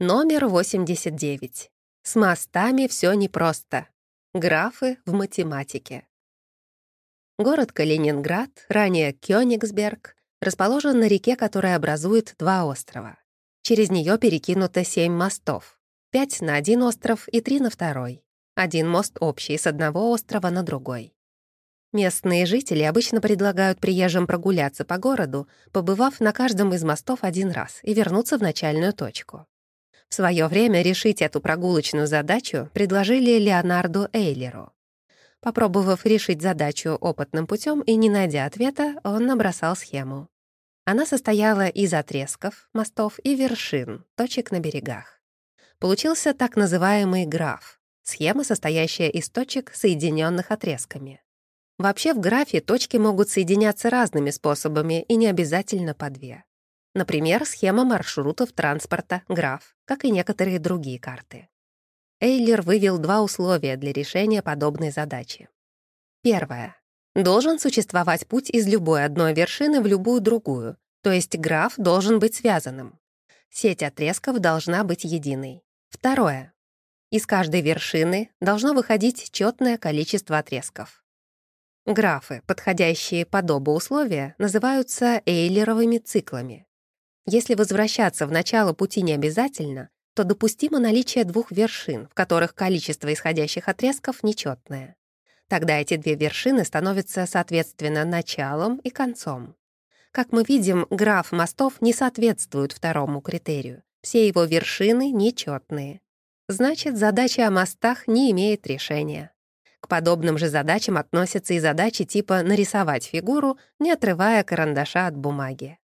Номер 89. С мостами все непросто. Графы в математике. Город Калининград, ранее Кёнигсберг, расположен на реке, которая образует два острова. Через нее перекинуто семь мостов. Пять на один остров и три на второй. Один мост общий с одного острова на другой. Местные жители обычно предлагают приезжим прогуляться по городу, побывав на каждом из мостов один раз и вернуться в начальную точку. Свое время решить эту прогулочную задачу предложили Леонарду Эйлеру. Попробовав решить задачу опытным путем и не найдя ответа, он набросал схему. Она состояла из отрезков, мостов и вершин, точек на берегах. Получился так называемый граф — схема, состоящая из точек, соединенных отрезками. Вообще в графе точки могут соединяться разными способами и не обязательно по две. Например, схема маршрутов транспорта, граф, как и некоторые другие карты. Эйлер вывел два условия для решения подобной задачи. Первое. Должен существовать путь из любой одной вершины в любую другую, то есть граф должен быть связанным. Сеть отрезков должна быть единой. Второе. Из каждой вершины должно выходить четное количество отрезков. Графы, подходящие под оба условия, называются эйлеровыми циклами. Если возвращаться в начало пути не обязательно, то допустимо наличие двух вершин, в которых количество исходящих отрезков нечетное. Тогда эти две вершины становятся, соответственно, началом и концом. Как мы видим, граф мостов не соответствует второму критерию. Все его вершины нечетные. Значит, задача о мостах не имеет решения. К подобным же задачам относятся и задачи типа нарисовать фигуру, не отрывая карандаша от бумаги.